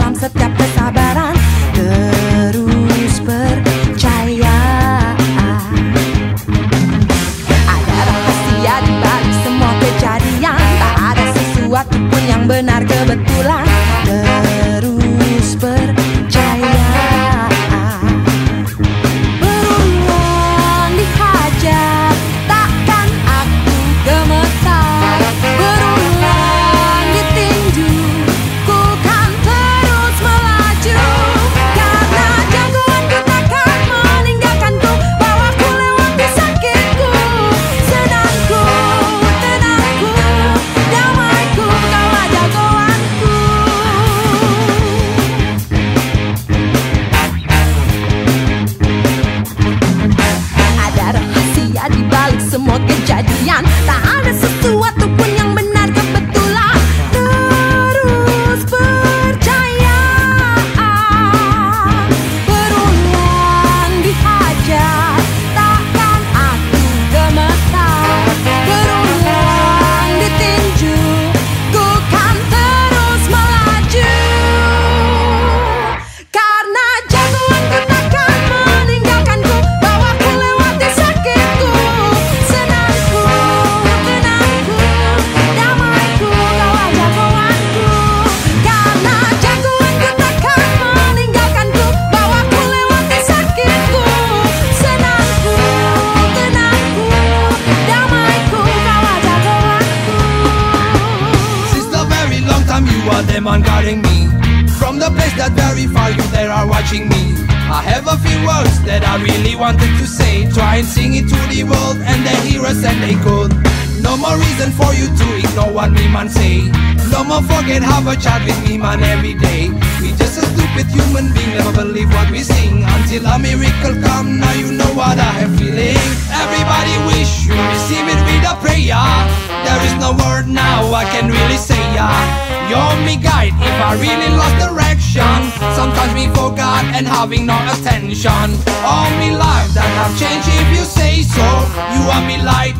dalam setiap kesabaran. Terus percaya. Ada rahasia di balik semua kejadian. Tak ada sesuatu pun yang benar kebetulan Semua kejadian. Tak ada sesuatu guarding me. From the place that very far you there are watching me. I have a few words that I really wanted to say. Try and sing it to the world and they hear us and they could No more reason for you to ignore what me man say. No more forget have a chat with me man every day. We just a stupid human being never believe what we sing. Until a miracle come now you know what I have feeling if I really lost direction Sometimes me forgot and having no attention. All me life that have changed if you say so. You are me light